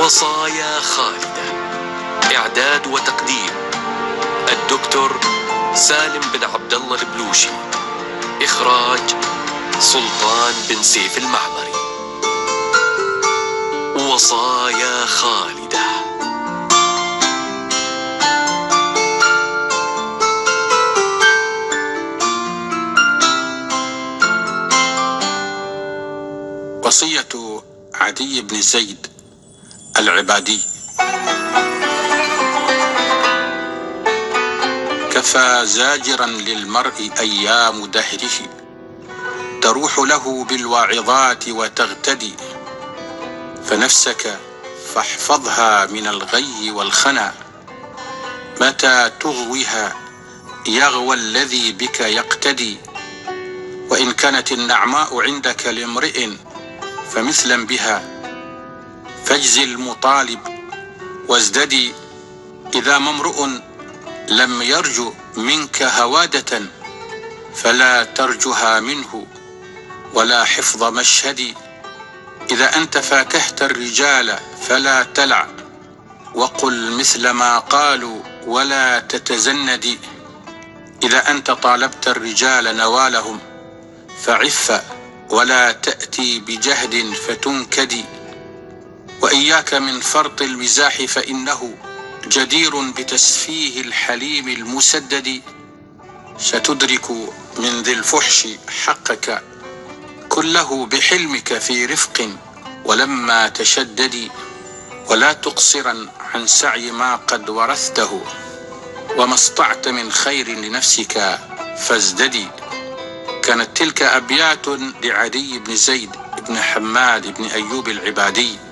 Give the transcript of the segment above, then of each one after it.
وصايا خالدة. إعداد وتقديم الدكتور سالم بن عبد الله البلوشي. إخراج سلطان بن سيف المعمري. وصايا خالدة. وصية عدي بن زيد العبادي. كفى زاجرا للمرء أيام دهره. تروح له بالواعظات وتغتدي. فنفسك فاحفظها من الغي والخنا. متى تغويها؟ يغوى الذي بك يقتدي. وإن كانت النعماء عندك لامرئ فمثلا بها. فاجز المطالب وازددي. إذا ما امرؤ لم يرجو منك هوادة فلا ترجها منه ولا حفظ مشهد إذا أنت فاكهت الرجال فلا تلع وقل مثل ما قالوا ولا تتزند إذا أنت طالبت الرجال نوالهم فعف ولا تأتي بجهد فتنكدي. وإياك من فرط المزاح فإنه جدير بتسفيه الحليم المسدد. ستدرك من ذي الفحش حقك كله بحلمك في رفق ولما تشدد. ولا تقصرا عن سعي ما قد ورثته. وما استطعت من خير لنفسك فازددي كانت تلك أبيات لعدي بن زيد بن حماد بن أيوب العبادي.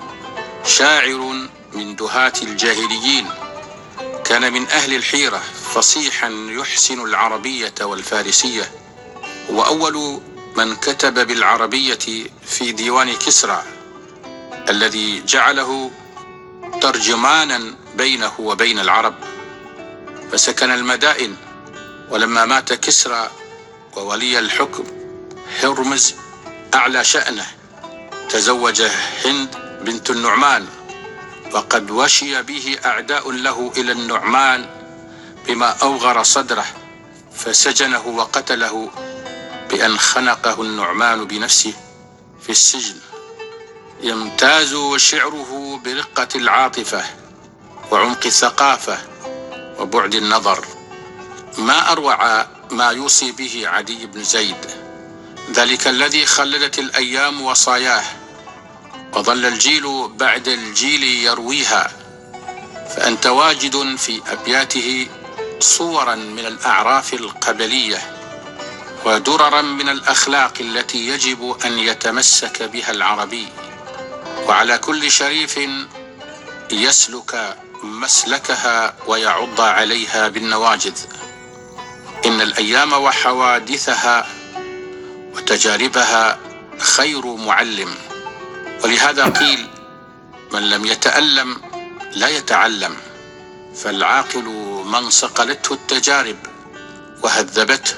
شاعر من دهاة الجاهليين كان من أهل الحيرة فصيحا يحسن العربية والفارسية وأول من كتب بالعربية في ديوان كسرى الذي جعله ترجمانا بينه وبين العرب. فسكن المدائن ولما مات كسرى وولي الحكم هرمز أعلى شأنه تزوج هند بنت النعمان. وقد وشي به أعداء له إلى النعمان بما أوغر صدره فسجنه وقتله بأن خنقه النعمان بنفسه في السجن. يمتاز شعره برقة العاطفة وعمق الثقافة وبعد النظر. ما أروع ما يوصي به عدي بن زيد. ذلك الذي خلدت الأيام وصاياه. وظل الجيل بعد الجيل يرويها فأنت واجد في أبياته صورا من الأعراف القبلية ودررا من الأخلاق التي يجب أن يتمسك بها العربي وعلى كل شريف يسلك مسلكها ويعض عليها بالنواجذ. إن الأيام وحوادثها وتجاربها خير معلم. ولهذا قيل من لم يتألم لا يتعلم فالعاقل من صقلته التجارب وهذبته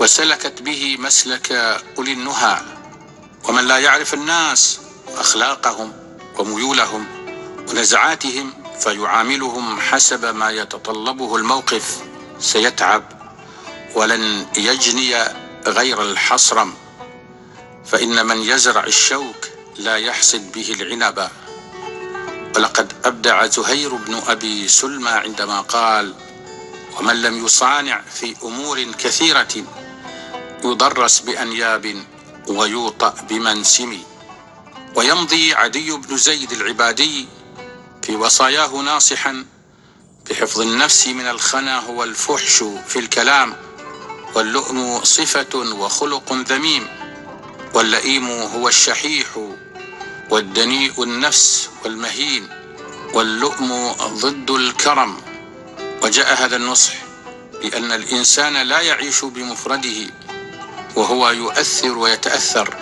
وسلكت به مسلك أولي النهى ومن لا يعرف الناس وأخلاقهم وميولهم ونزعاتهم فيعاملهم حسب ما يتطلبه الموقف سيتعب ولن يجني غير الحصرم فإن من يزرع الشوك لا يحصد به العنب. ولقد أبدع زهير بن أبي سلمى عندما قال ومن لم يصانع في أمور كثيرة يضرس بأنياب ويوطأ بمنسم. ويمضي عدي بن زيد العبادي في وصاياه ناصحا بحفظ النفس من الخنا هو الفحش في الكلام. واللؤم صفة وخلق ذميم. واللئيم هو الشحيح والدنيء النفس والمهين واللؤم ضد الكرم. وجاء هذا النصح بأن الإنسان لا يعيش بمفرده وهو يؤثر ويتأثر.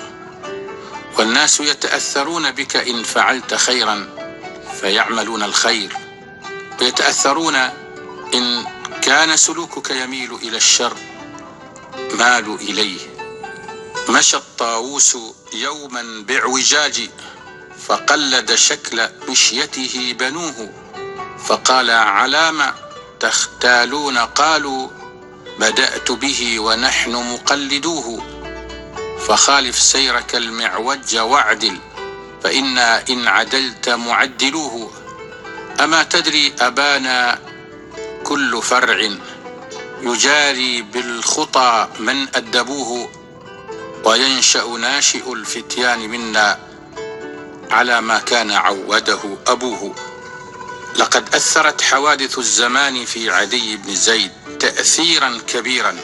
والناس يتأثرون بك إن فعلت خيرا فيعملون الخير. ويتأثرون إن كان سلوكك يميل إلى الشر مالوا إليه. مشى الطاووس يوما باعوجاج فقلد شكل مشيته بنوه فقال علام تختالون قالوا بدأت به ونحن مقلدوه. فخالف سيرك المعوج واعدل فإنا إن عدلت معدلوه. أما تدري أبانا كل فرع يجاري بالخطى من أدبوه وينشأ ناشئ الفتيان منا على ما كان عوده أبوه. لقد أثرت حوادث الزمان في عدي بن زيد تأثيرا كبيرا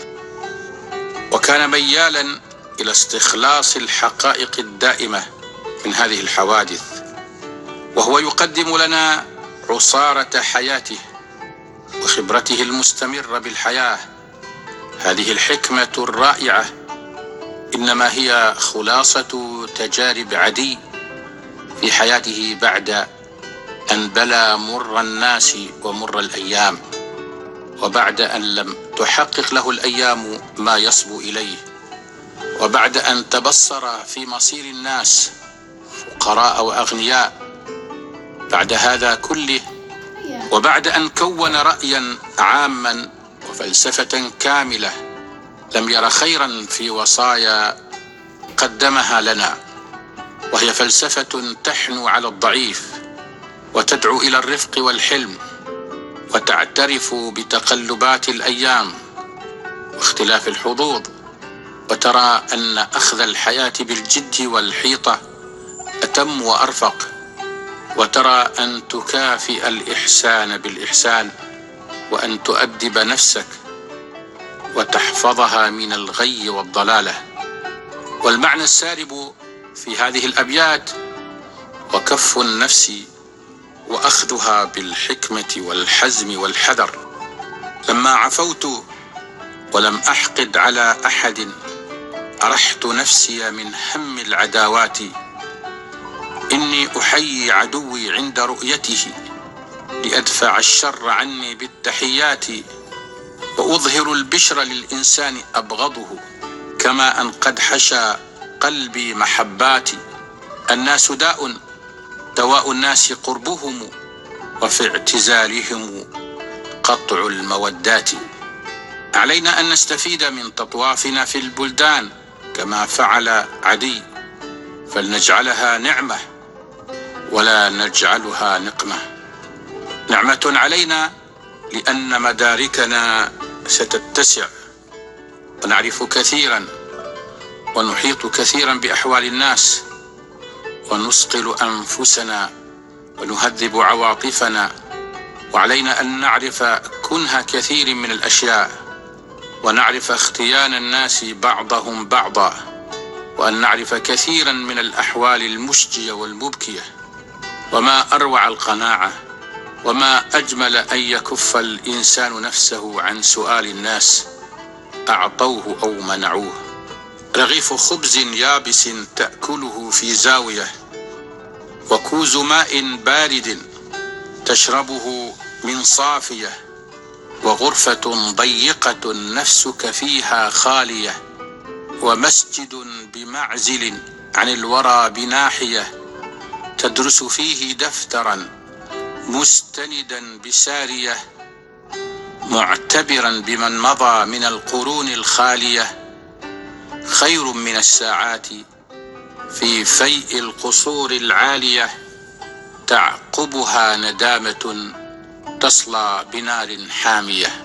وكان ميالا إلى استخلاص الحقائق الدائمة من هذه الحوادث. وهو يقدم لنا عصارة حياته وخبرته المستمرة بالحياة. هذه الحكمة الرائعة إنما هي خلاصة تجارب عدي في حياته بعد أن بلى مر الناس ومر الأيام وبعد أن لم تحقق له الأيام ما يصبو إليه وبعد أن تبصر في مصير الناس فقراء وأغنياء بعد هذا كله وبعد أن كون رأيا عاما وفلسفة كاملة لم ير خيرا في وصايا قدمها لنا. وهي فلسفة تحنو على الضعيف وتدعو إلى الرفق والحلم وتعترف بتقلبات الأيام واختلاف الحظوظ وترى أن أخذ الحياة بالجد والحيطة أتم وأرفق وترى أن تكافئ الإحسان بالإحسان وأن تؤدب نفسك وتحفظها من الغي والضلالة. والمعنى السارب في هذه الأبيات وكف النفس وأخذها بالحكمة والحزم والحذر. لما عفوت ولم أحقد على أحد أرحت نفسي من هم العداوات. إني أحيي عدوي عند رؤيته لأدفع الشر عني بالتحيات. وأظهر البشر للإنسان أبغضه كما أن قد حشى قلبي محباتي. الناس داء دواء الناس قربهم وفي اعتزالهم قطع المودات. علينا أن نستفيد من تطوافنا في البلدان كما فعل عدي. فلنجعلها نعمة ولا نجعلها نقمة. نعمة علينا لأن مداركنا ستتسع. ونعرف كثيرا ونحيط كثيرا بأحوال الناس ونصقل أنفسنا ونهذب عواطفنا وعلينا أن نعرف كنه كثير من الأشياء ونعرف اختيان الناس بعضهم بعضا وأن نعرف كثيرا من الأحوال المشجية والمبكية. وما أروع القناعة وما أجمل أن يكف الإنسان نفسه عن سؤال الناس أعطوه أو منعوه. رغيف خبز يابس تأكله في زاوية وكوز ماء بارد تشربه من صافية وغرفة ضيقة نفسك فيها خالية ومسجد بمعزل عن الورى بناحية تدرس فيه دفترا مستندا بسارية معتبرا بمن مضى من القرون الخالية. خير من الساعات في فيء القصور العالية تعقبها ندامة تصلى بنار حامية.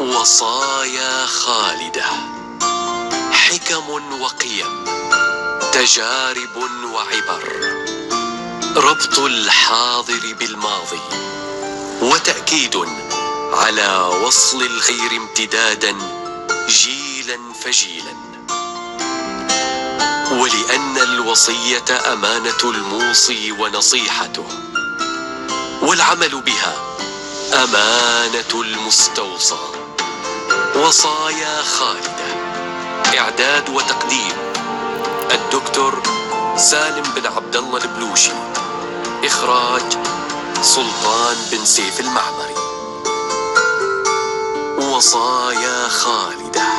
وصايا خالدة حكم وقيم تجارب وعبر ربط الحاضر بالماضي وتأكيد على وصل الخير امتدادا جيلا فجيلا. ولأن الوصية أمانة الموصي ونصيحته والعمل بها أمانة المستوصى. وصايا خالدة إعداد وتقديم الدكتور سالم بن عبد الله البلوشي إخراج سلطان بن سيف المعمري. وصايا خالدة.